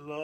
love.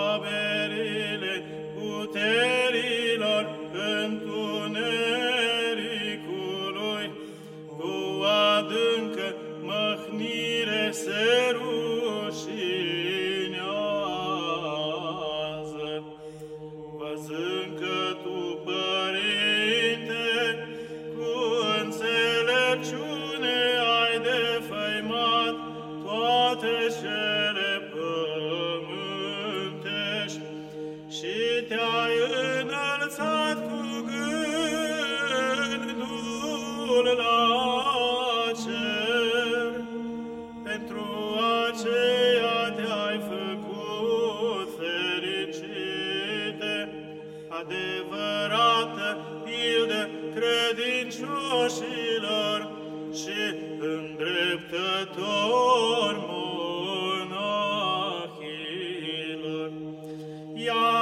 taberile puterilor întunericului cu adâncă măhnire se rușinează. Văzând că tu, Părinte, cu înțelepciune ai defăimat toate cele te-ai înălțat cu gândul la cer, pentru aceea te-ai făcut fericite, adevărată pildă credincioșilor și îndreptător monahilor. Iar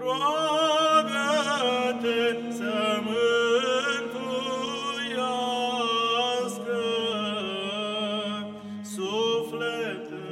roagă-te să mântuiască sufletul.